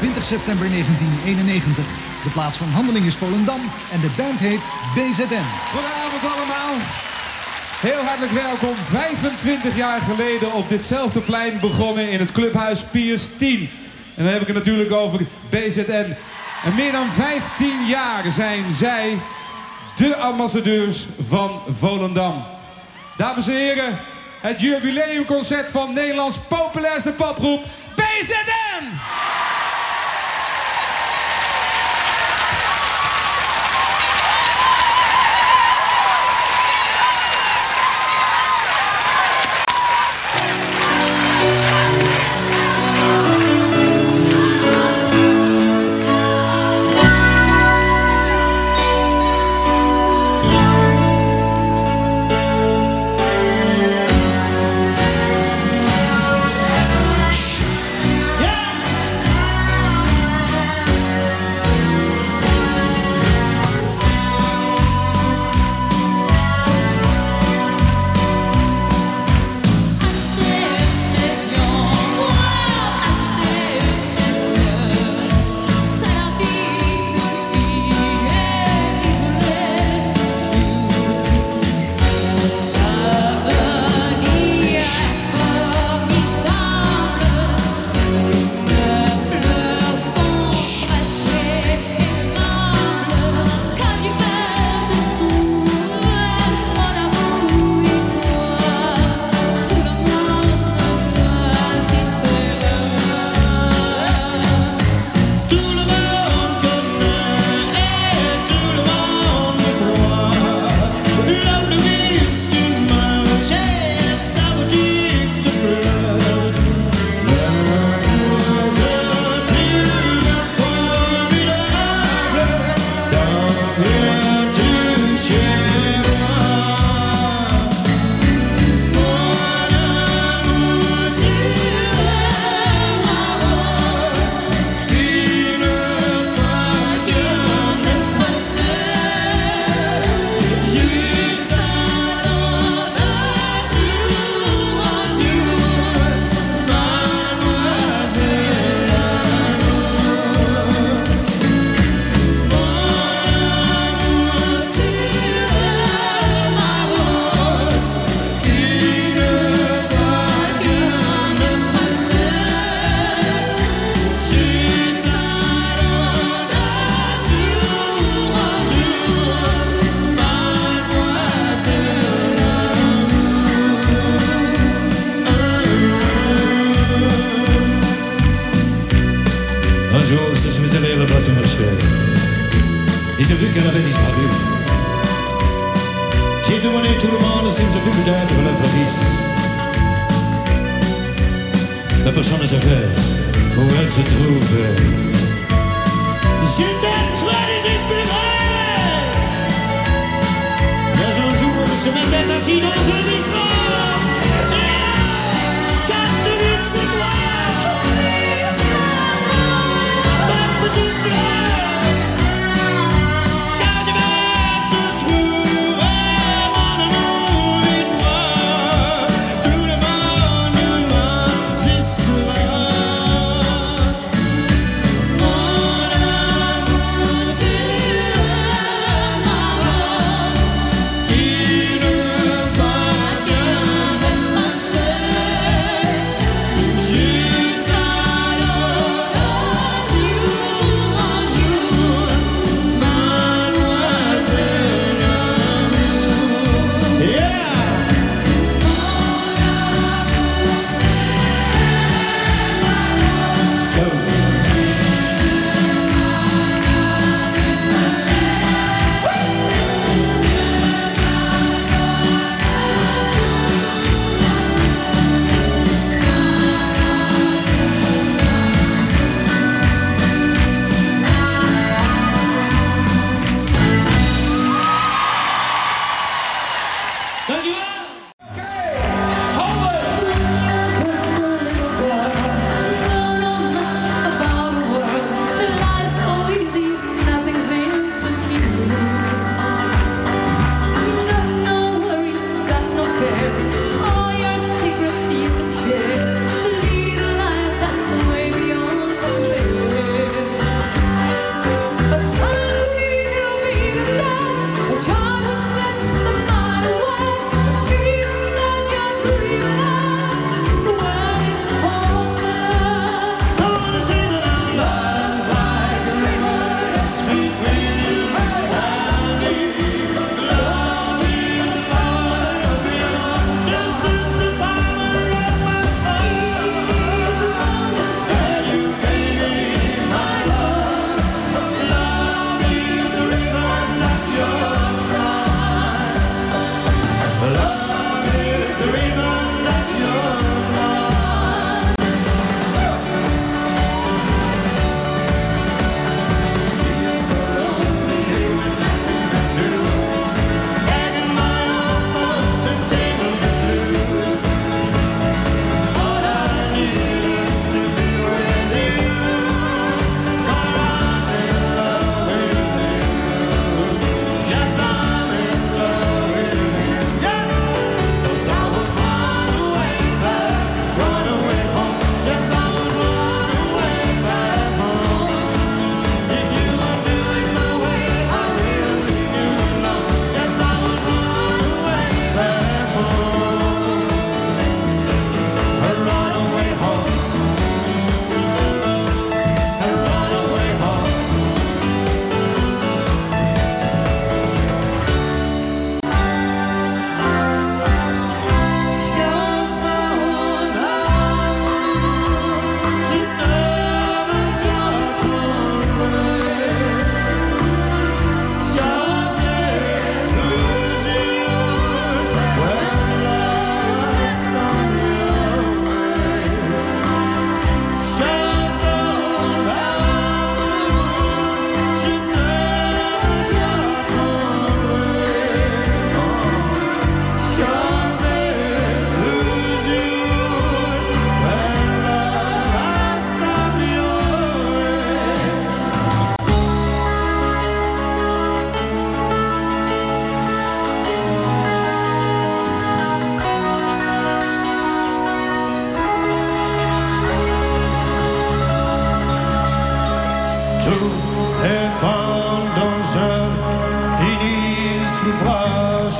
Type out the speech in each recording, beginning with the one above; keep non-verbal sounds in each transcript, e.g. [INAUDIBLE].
20 september 1991. De plaats van handeling is Volendam en de band heet BZN. Goedenavond allemaal. Heel hartelijk welkom. 25 jaar geleden op ditzelfde plein begonnen in het clubhuis Piers 10. En dan heb ik het natuurlijk over BZN. En meer dan 15 jaar zijn zij de ambassadeurs van Volendam. Dames en heren, het jubileumconcert van Nederlands populairste popgroep BZN!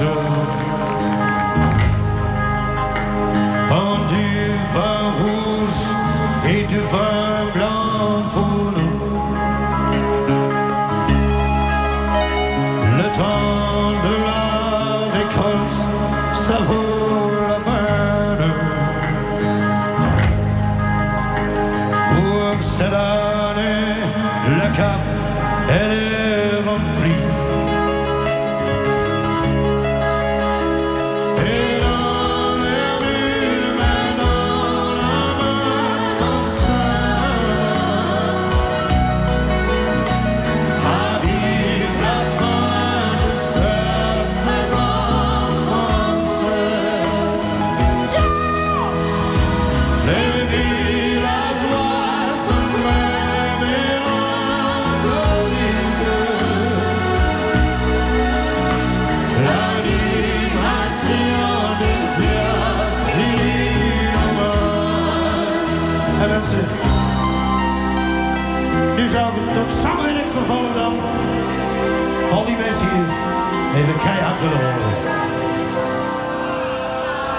Show.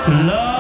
La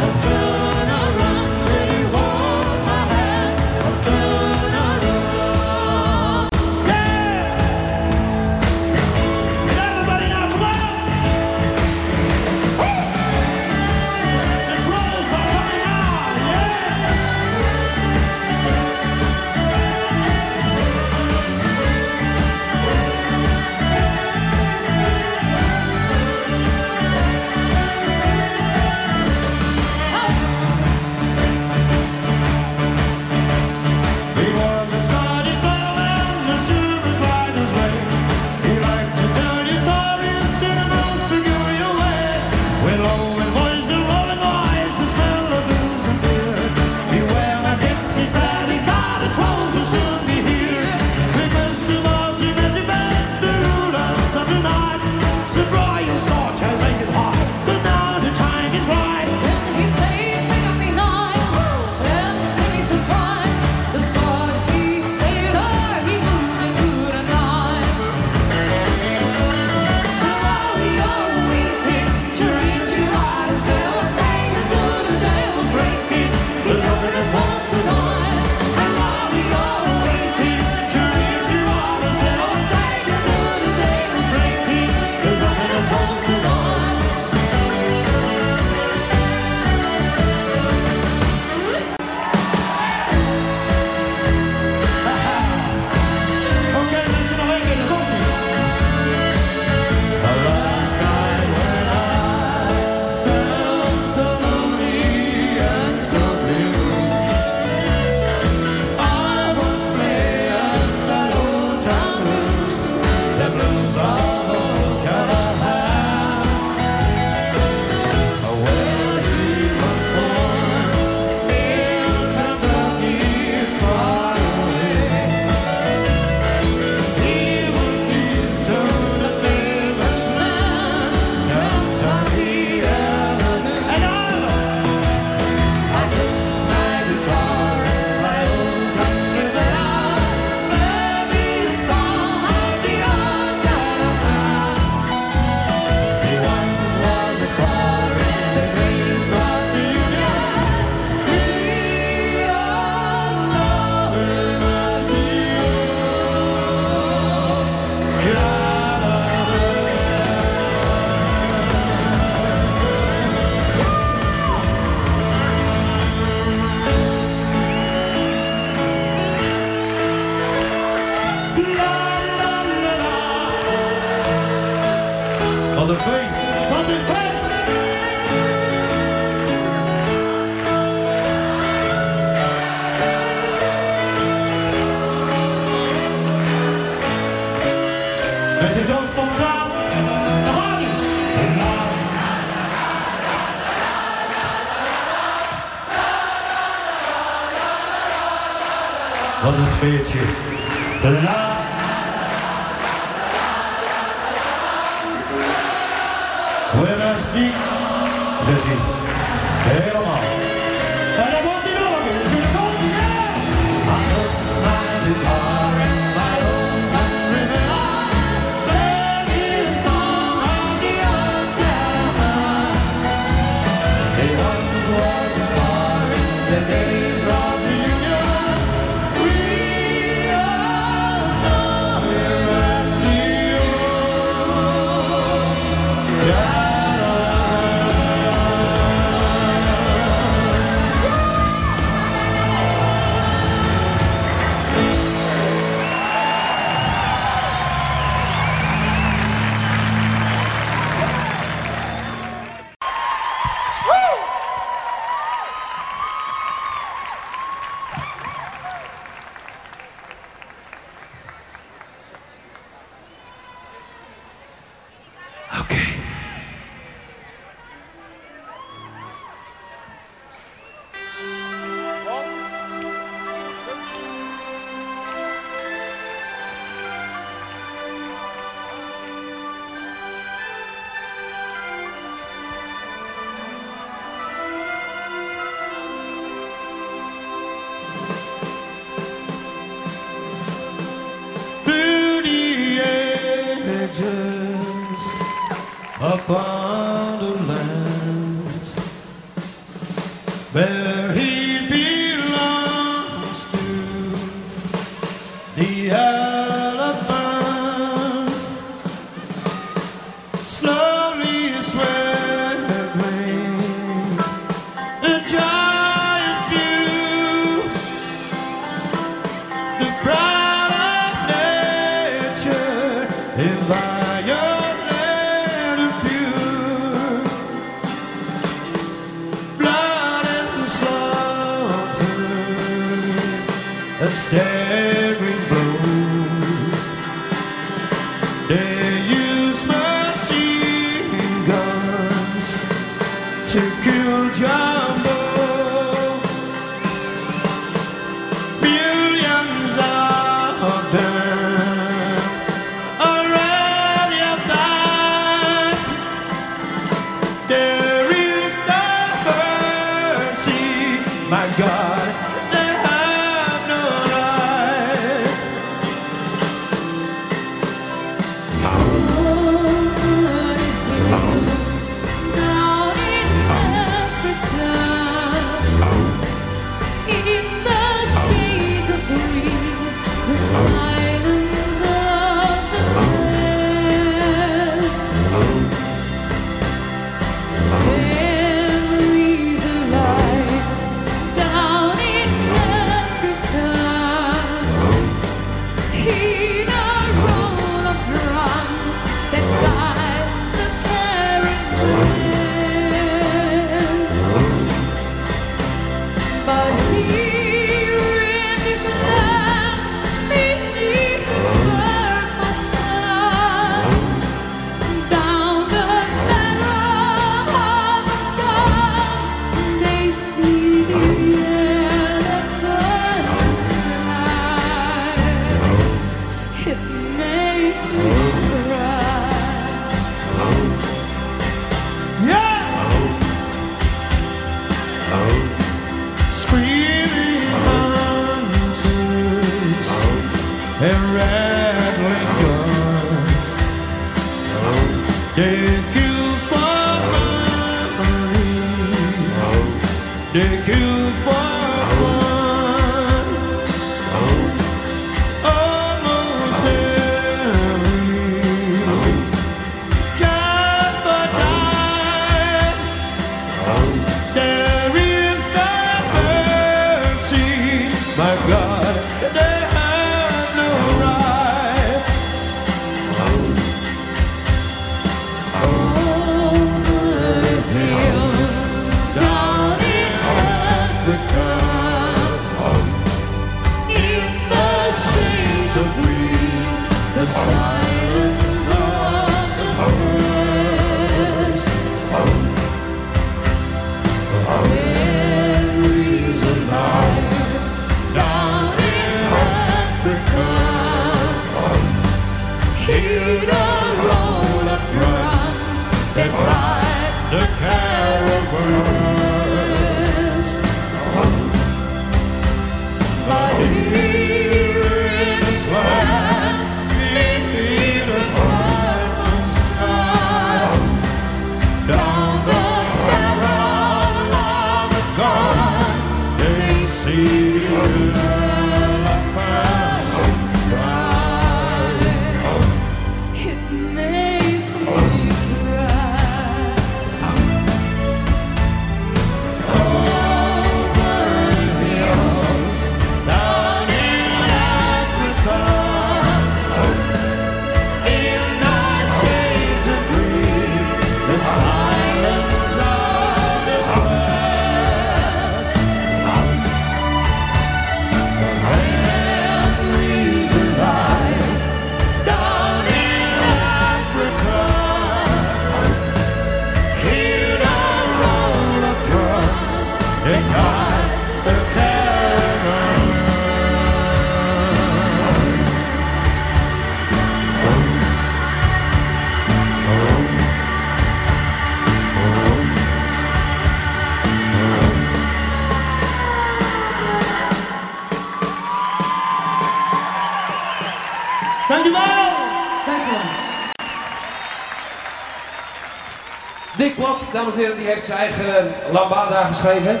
Plot, dames en heren, die heeft zijn eigen lambada geschreven.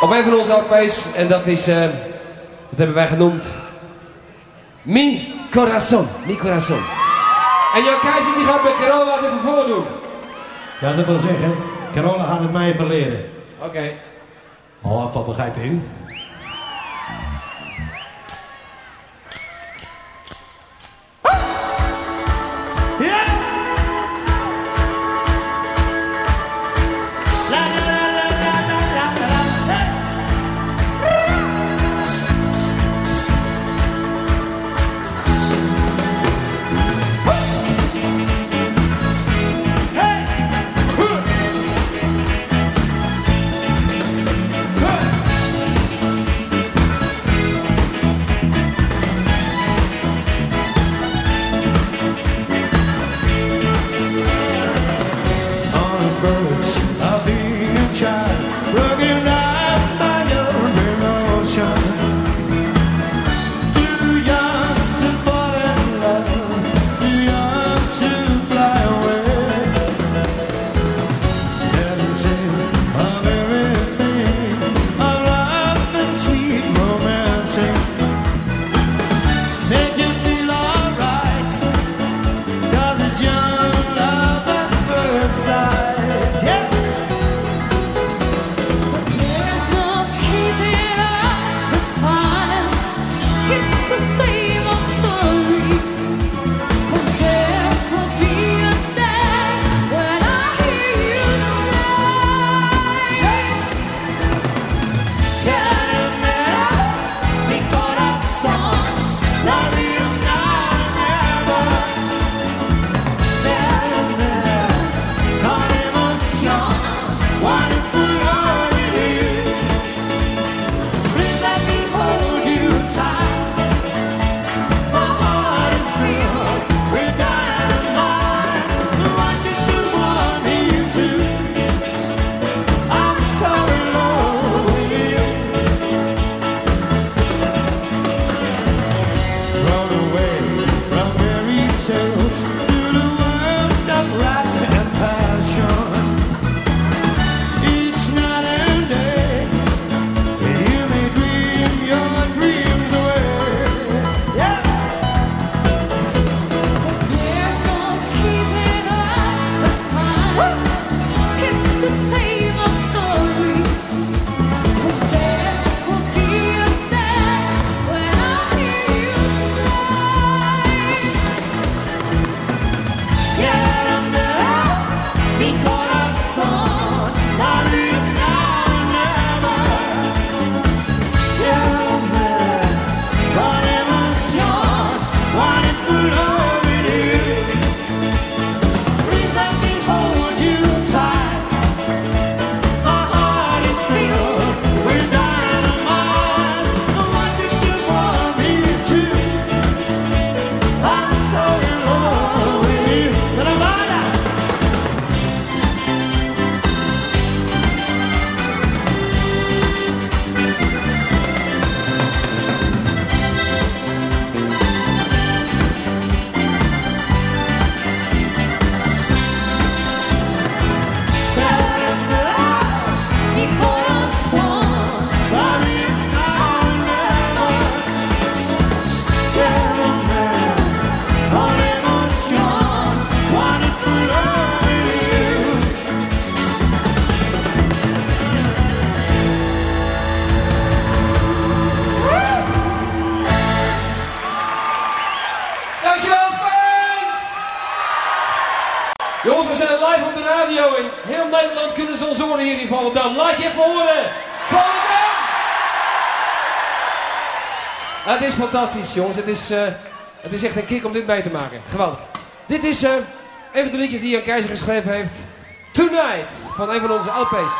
Op een van onze LP's, en dat is, eh, dat hebben wij genoemd, Mi Corazon. Mi Corazon. En Jan Keizer die gaat met Carola het even voordoen. Ja, dat wil zeggen, Carola gaat het mij verleren. Oké. Oh, hij valt er geit in. fantastisch, jongens. Het is, eh, het is echt een kick om dit mee te maken. Geweldig. Dit is uh, een van de liedjes die Jan Keizer geschreven heeft. Tonight, van een van onze LP's.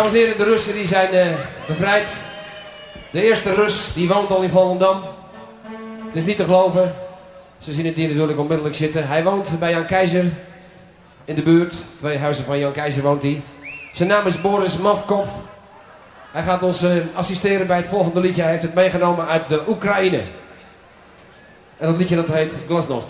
Dames en heren, de Russen die zijn eh, bevrijd. De eerste Rus die woont al in Volendam. Het is niet te geloven. Ze zien het hier natuurlijk onmiddellijk zitten. Hij woont bij Jan Keizer in de buurt. Twee huizen van Jan Keizer woont hij. Zijn naam is Boris Mavkov. Hij gaat ons eh, assisteren bij het volgende liedje. Hij heeft het meegenomen uit de Oekraïne. En dat liedje dat heet Glasnost.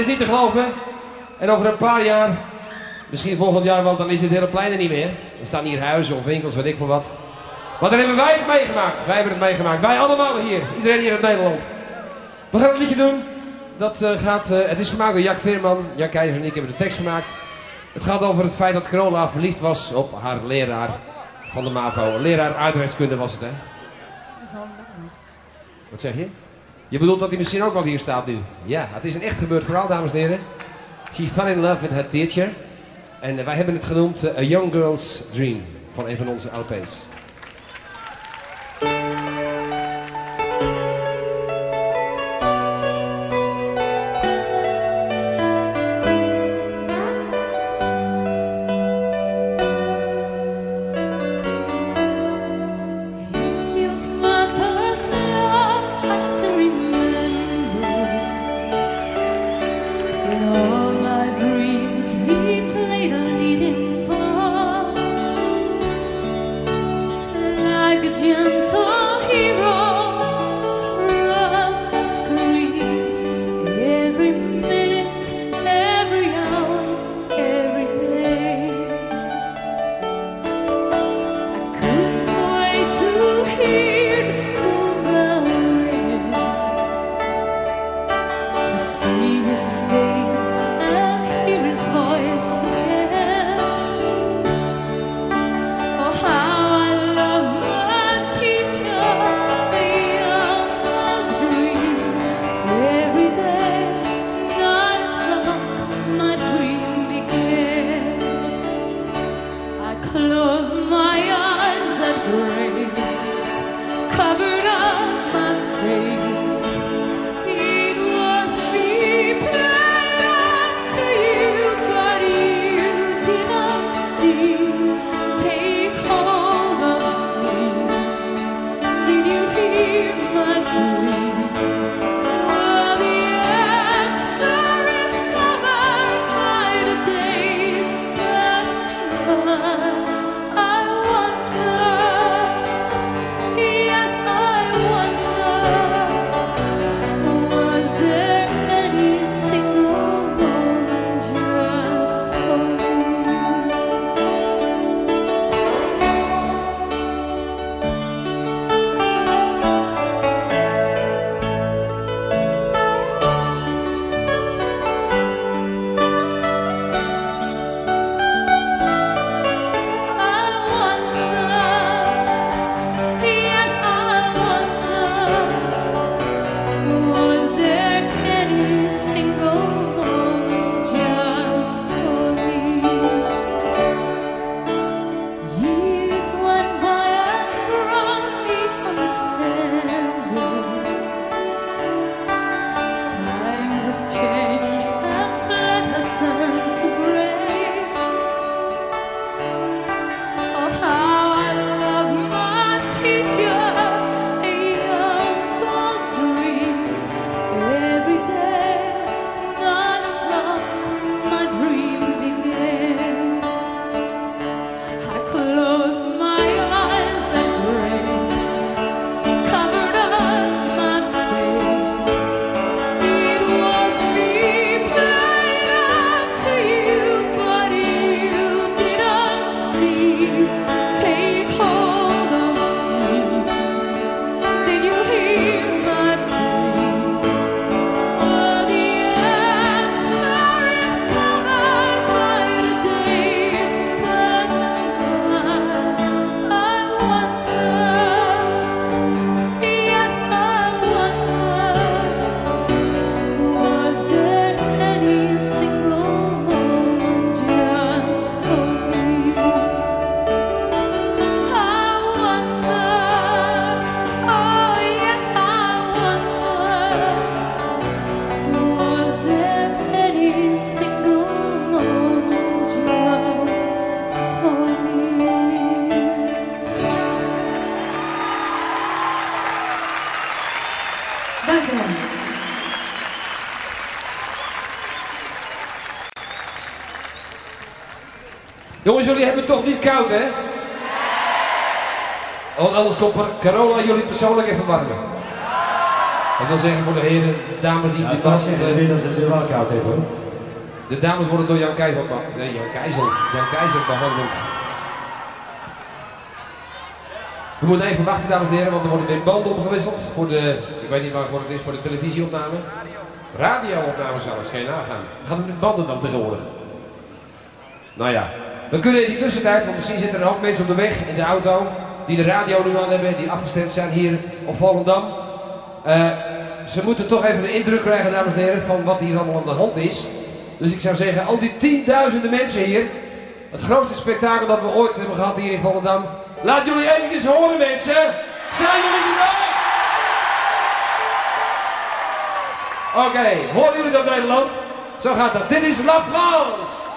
Is niet te geloven. En over een paar jaar, misschien volgend jaar, want dan is dit hele plein er niet meer. Er staan hier huizen of winkels, weet ik veel wat. Maar dan hebben wij het meegemaakt. Wij hebben het meegemaakt. Wij allemaal hier. Iedereen hier in Nederland. We gaan het liedje doen. Dat eh, gaat, eh, het is gemaakt door Jack Veerman. Jack Keizer en ik hebben de tekst gemaakt. Het gaat over het feit dat Carola verliefd was op haar leraar van de MAVO. Leraar aardrijkskunde was het, hè? Wat zeg je? Je bedoelt dat hij misschien ook wel hier staat nu? Ja, het is een echt gebeurd verhaal, dames en heren. She fell in love with her teacher. En eh, wij hebben het genoemd eh, A Young Girl's Dream. Van een van onze LP's. Toch niet koud, hè? Want anders komt Carola jullie persoonlijk even warmen. Ik wil zeggen voor de heren, de dames die Ja, straks land, zeggen ze weer dat ze het wel koud hebben hoor. De dames worden door Jan Keizer Nee, Jan Keizer. Jan Keizer behandeld. We moeten even wachten, dames en heren, want er worden weer banden opgewisseld. Voor de, ik weet niet waarvoor het is, voor de televisieopname. Radio-opname zelfs, geen nagaan. Gaat het met banden dan tegenwoordig? Nou ja, we kunnen in die tussentijd, want misschien zitten er ook mensen op de weg in de auto. die de radio nu aan hebben, die afgestemd zijn hier op Volendam. Eh, ze moeten toch even de indruk krijgen, dames en heren, van wat hier allemaal aan de hand is. Dus ik zou zeggen, al die tienduizenden mensen hier. Het grootste spektakel dat we ooit hebben gehad hier in Volendam. Laat jullie eventjes horen, mensen. Zijn jullie erbij? Oké, horen jullie dat Nederland? Zo gaat dat. Dit is La France.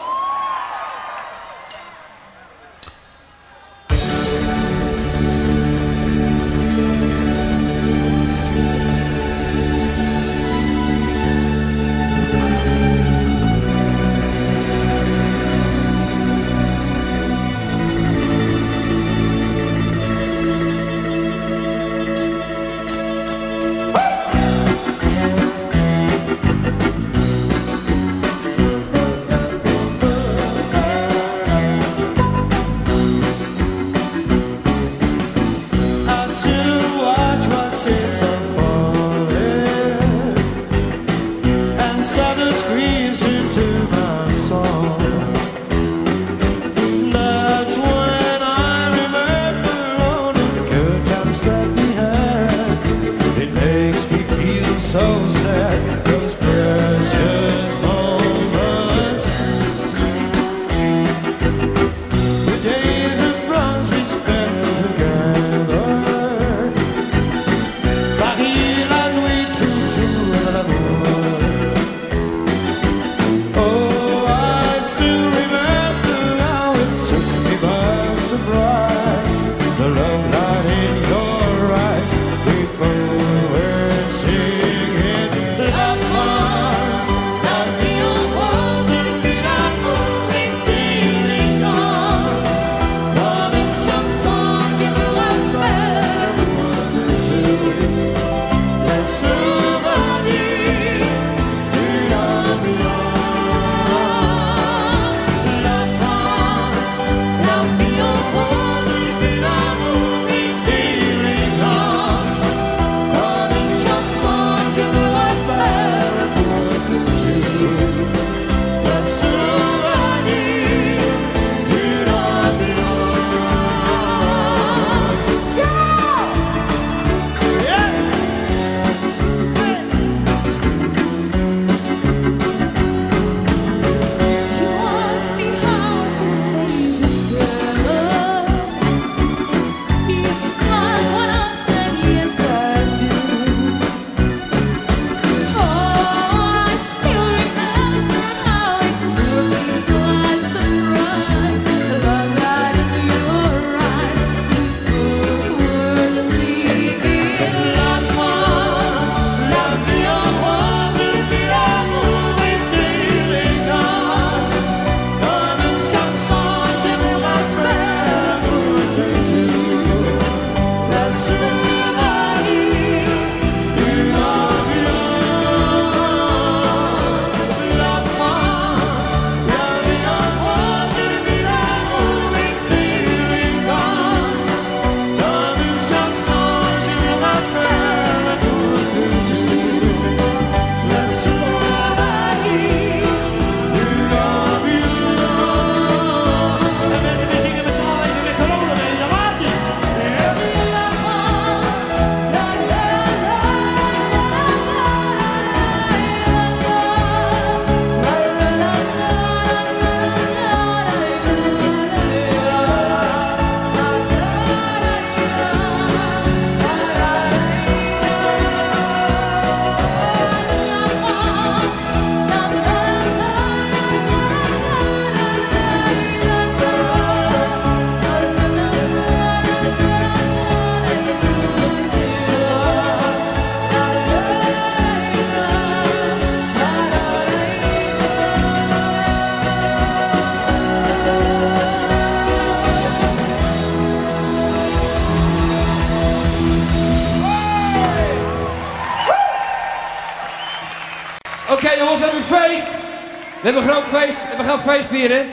We hebben een groot feest en we gaan feest vieren.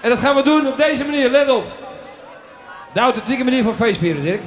En dat gaan we doen op deze manier, let op. De authentieke manier van feest vieren, Dirk.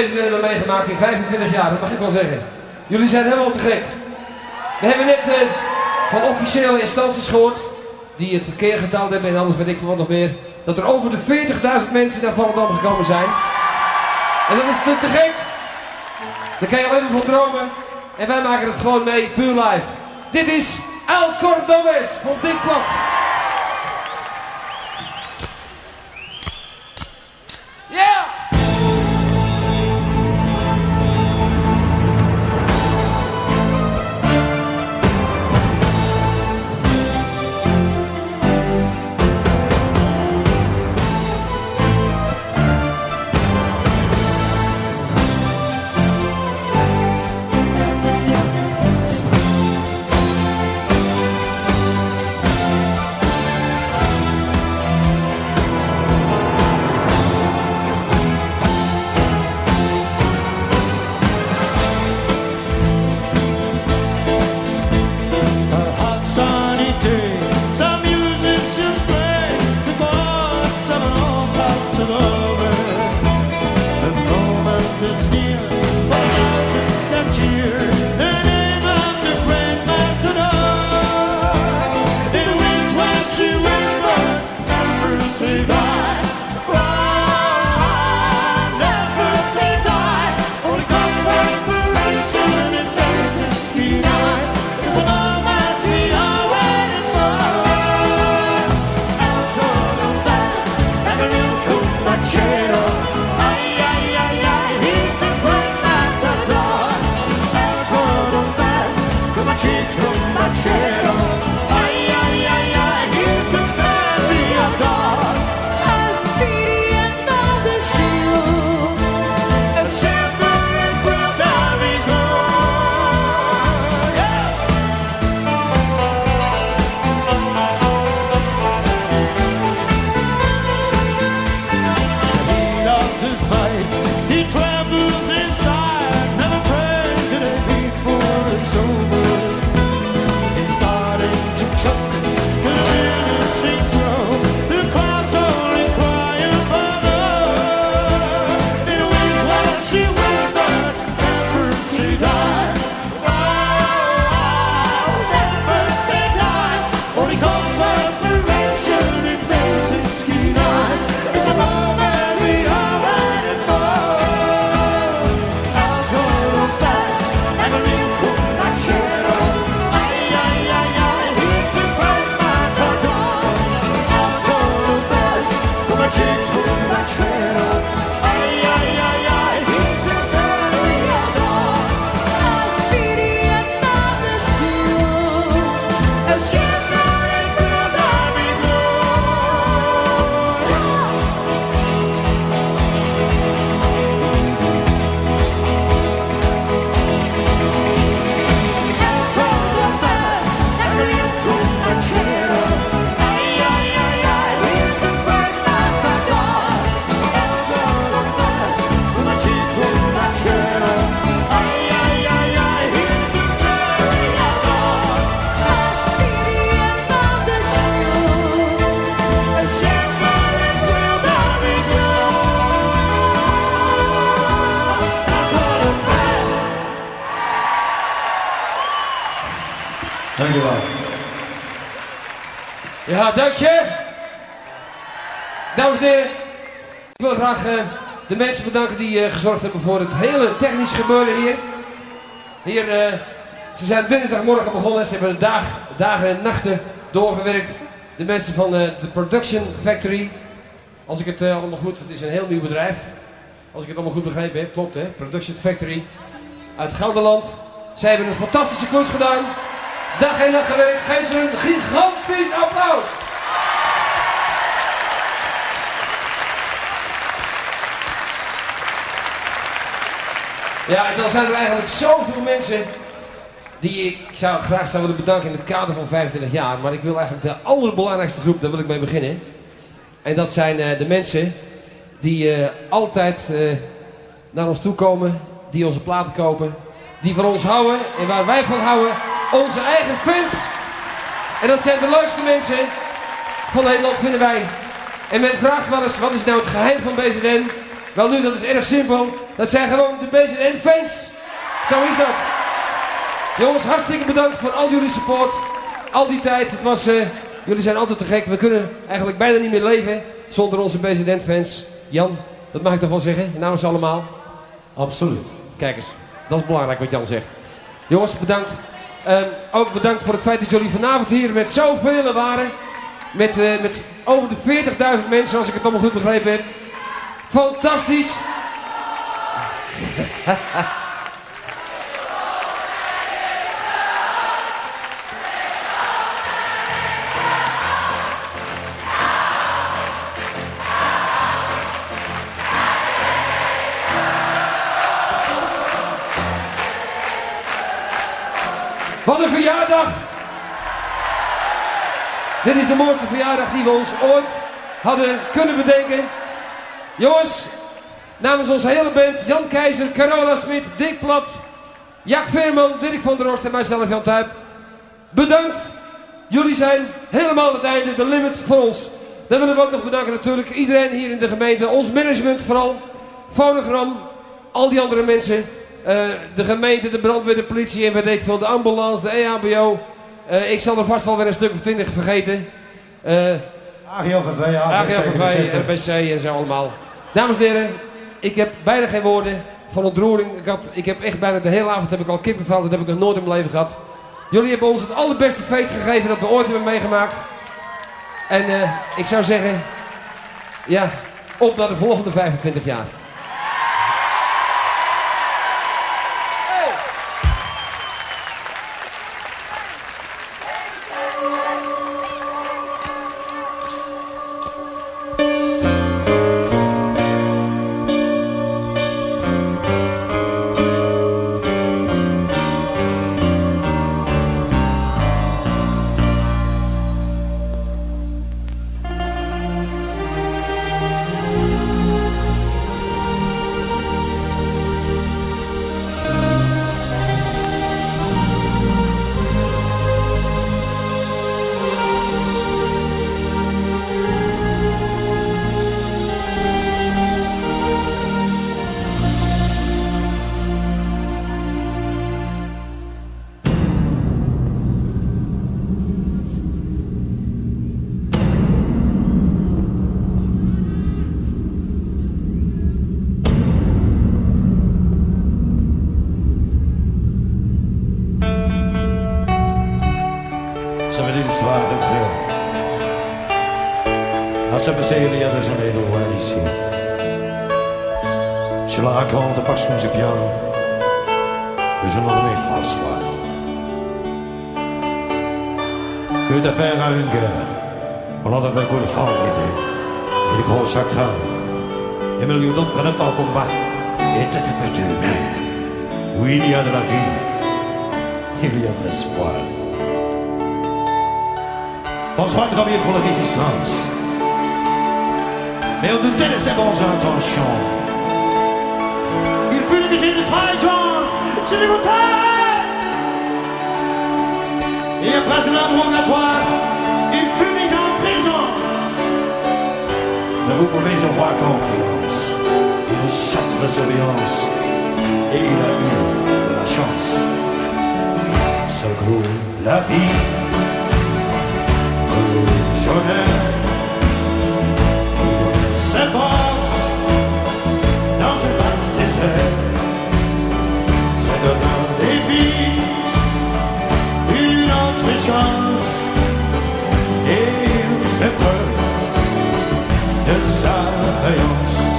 feesten hebben meegemaakt in 25 jaar, dat mag ik wel zeggen. Jullie zijn helemaal te gek. We hebben net eh, van officiële instanties gehoord, die het verkeer getaald hebben en anders weet ik van wat nog meer, dat er over de 40.000 mensen naar Volendam gekomen zijn. En dat is te, te gek. Daar kan je alleen maar van dromen. En wij maken het gewoon mee, puur live. Dit is El Cordoves van Dikplat. Ja, dank. Dames en heren, ik wil graag eh, de mensen bedanken die eh, gezorgd hebben voor het hele technisch gebeuren hier. Hier, eh, ze zijn dinsdagmorgen begonnen, ze hebben dag, dagen en nachten doorgewerkt. De mensen van de Production Factory. Als ik het allemaal goed, het is een heel nieuw bedrijf. Als ik het allemaal goed begrepen heb, klopt hè, Production Factory. Uit Gelderland. Zij hebben een fantastische klus gedaan. Dag en nacht gewerkt. Geef ze een gigantisch applaus. Ja, en dan zijn er eigenlijk zoveel mensen die ik zou graag zou willen bedanken in het kader van 25 jaar. Maar ik wil eigenlijk de allerbelangrijkste groep, daar wil ik mee beginnen. En dat zijn eh, de mensen die eh, altijd eh, naar ons toe komen, die onze platen kopen, die van ons houden en waar wij van houden, onze eigen fans. En dat zijn de leukste mensen van Nederland, vinden wij. En men vraagt wel eens, wat is nou het geheim van BZN? Wel nu, dat is erg simpel. Dat zijn gewoon de BZN-fans. Zo is dat. Jongens, hartstikke bedankt voor al jullie support. Al die tijd. Het was, eh, jullie zijn altijd te gek. We kunnen eigenlijk bijna niet meer leven zonder onze BZN-fans. Jan, dat mag ik toch wel zeggen, namens allemaal. Absoluut. Kijk eens, dat is belangrijk wat Jan zegt. Jongens, bedankt. Ehm, ook bedankt voor het feit dat jullie vanavond hier met zoveel waren. Met, eh, met over de 40.000 mensen, als ik het allemaal goed begrepen heb. Fantastisch. [LAUGHS] Wat een verjaardag! Dit is de mooiste verjaardag die we ons ooit hadden kunnen bedenken. Jongens, namens onze hele band, Jan Keizer, Carola Smit, Dick Plat, Jack Veerman, Dirk van der Horst en mijzelf Jan Tuip. Bedankt. Jullie zijn helemaal het einde, de limit voor ons. Dan willen we ook nog bedanken natuurlijk iedereen hier in de gemeente, ons management vooral, Fonogram, al die andere mensen. Eh, de gemeente, de brandweer, de politie en weet ik veel, de ambulance, de E EHBO. Eh, ik zal er vast wel weer een stuk of twintig vergeten. Eh AGLVV, AGLVV, AG67. RBC en zo allemaal. Dames en heren, ik heb bijna geen woorden van ontroering. Ik, had, ik heb echt bijna de hele avond heb ik al kippenvel. Dat heb ik nog nooit in mijn leven gehad. Jullie hebben ons het allerbeste feest gegeven dat we ooit hebben meegemaakt. En eh, ik zou zeggen, ja, op naar de volgende 25 jaar. À ce passé, il y a des années loin d'ici. Je la raconte parce que je viens de je nommé François. Que de faire à une guerre, on en avait goût de fangarité et de gros chagrins. Et milieu d'autres prenait en combat et était. Mais où il y a de la vie, il y a de l'espoir. François travaillait pour la résistance mais on doutait de ses bonnes intentions. Il fut le l'origine de trahison, c'est dégoûté. Et après ce cela dérogatoire, il fut mis en prison. Mais vous pouvez en avoir confiance. Il est chaque de surveillance et il a eu de la chance. Ça coule la vie, sait, ça donne des vies, une autre chance, et il fait preuve de sa vaillance.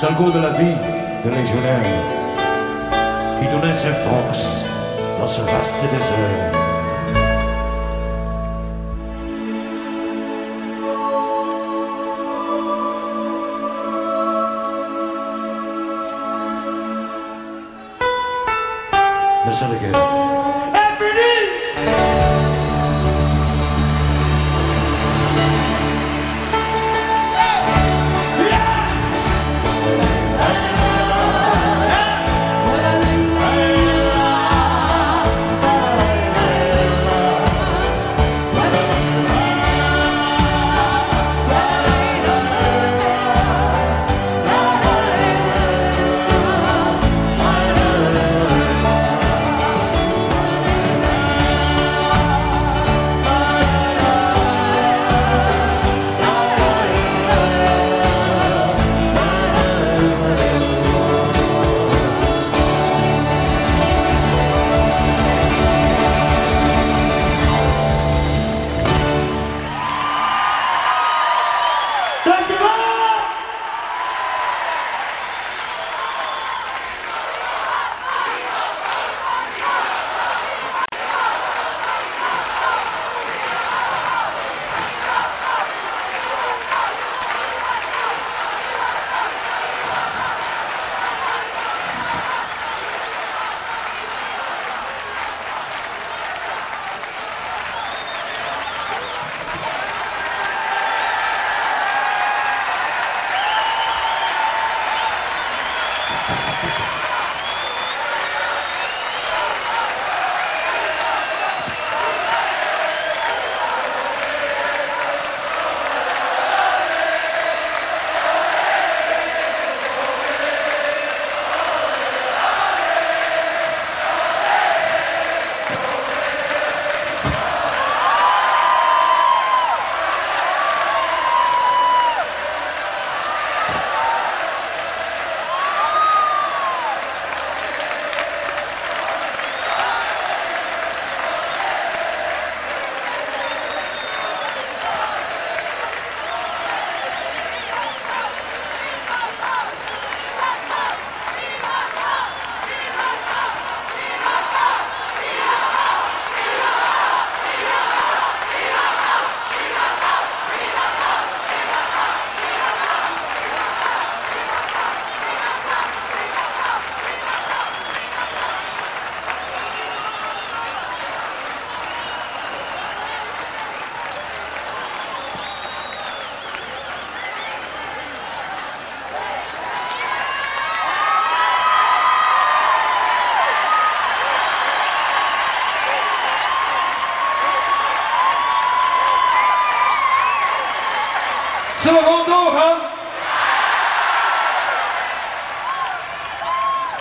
C'est de la vie de légionnaire qui donnait ses forces dans ce vaste désert.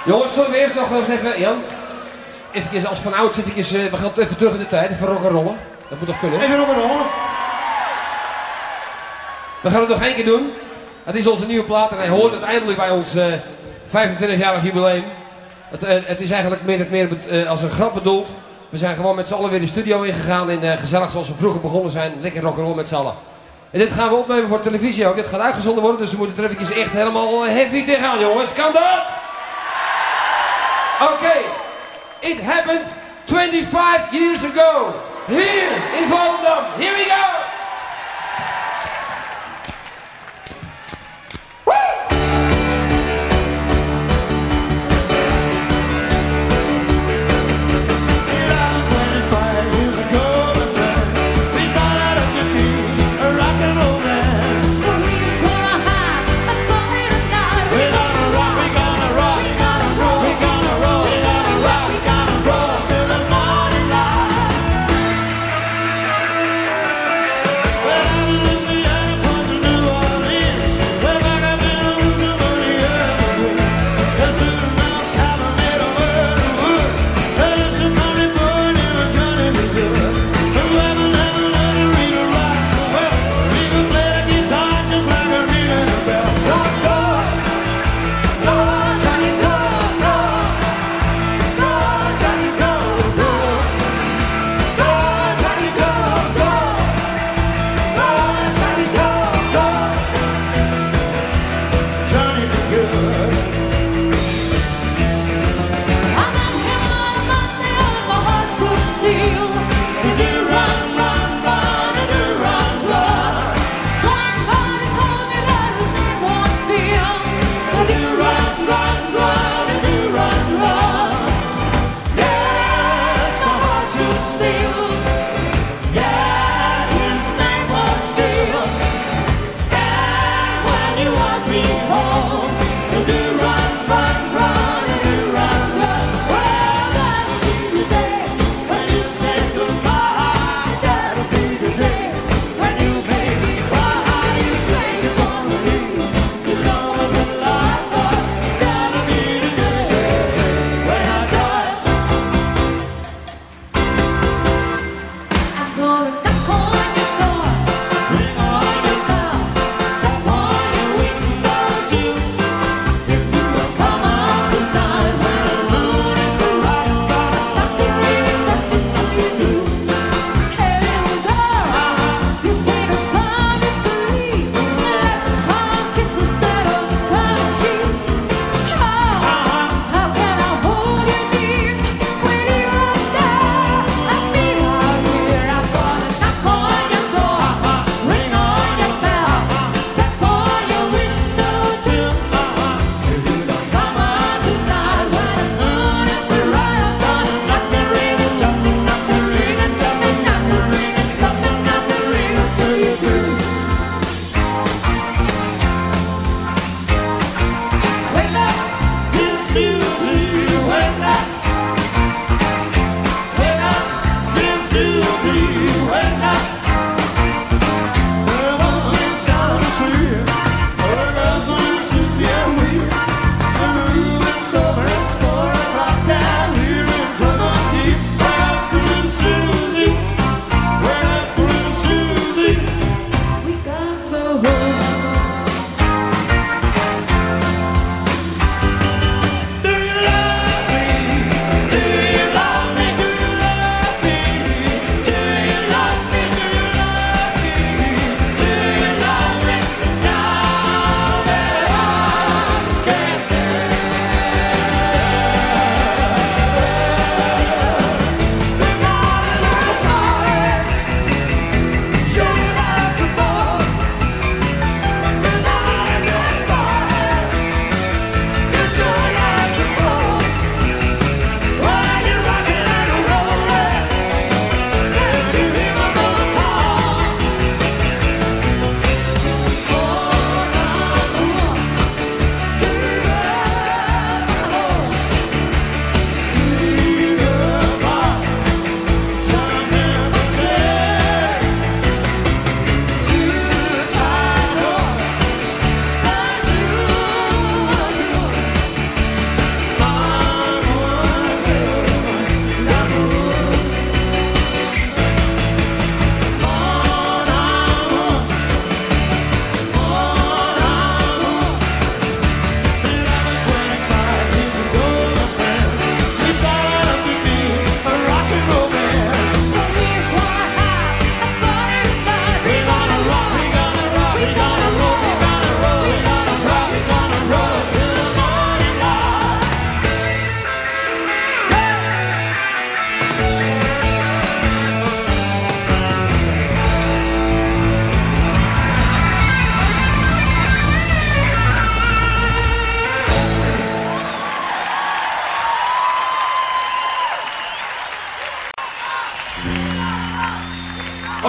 Jongens, zullen we eerst nog eens even, Jan, even als van ouds, uh, we gaan even terug in de tijd, even rock'n'rollen. Dat moet toch kunnen? Even rock'n'rollen. We gaan het nog één keer doen. Het is onze nieuwe plaat en hij hoort uiteindelijk bij ons eh, 25-jarig jubileum. Het, eh, het, is eigenlijk meer of meer als een grap bedoeld. We zijn gewoon met z'n allen weer de studio ingegaan en gezellig zoals we vroeger begonnen zijn. Lekker rock'n'roll met z'n allen. En dit gaan we opnemen voor televisie ook. Dit gaat uitgezonden worden, dus we moeten er even echt helemaal heavy tegenaan, jongens. Kan dat? Oké. It happened 25 years ago. Here in Volendam. Here we go.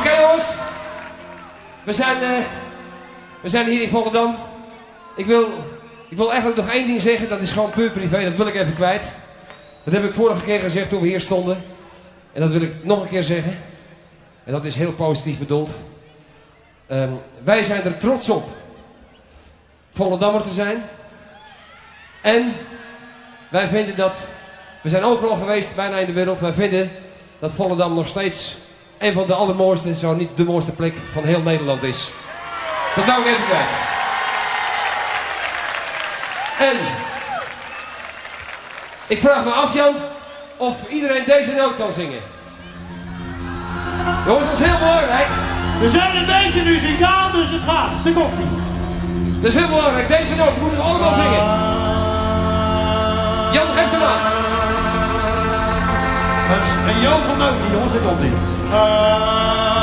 Jongens, we zijn, eh, we zijn hier in Volendam. Ik wil, ik wil eigenlijk nog één ding zeggen, dat is gewoon puur privé, dat wil ik even kwijt. Dat heb ik vorige keer gezegd toen we hier stonden. En dat wil ik nog een keer zeggen. En dat is heel positief bedoeld. Ehm, wij zijn er trots op Volendammer te zijn. En wij vinden dat, we zijn overal geweest, bijna in de wereld. Wij vinden dat Volendam nog steeds een van de allermooiste, zo niet de mooiste plek van heel Nederland is. Dat wou ik even kwijt. En ik vraag me af, Jan, of iedereen deze noot kan zingen. Jongens, dat is heel belangrijk. We zijn een beetje muzikaal, dus het gaat. Daar komt ie. Dat is heel belangrijk. Deze noot moeten we allemaal zingen. Jan, geef hem aan. Dat is een jovelnootje, jongens. Daar komt ie. Ja!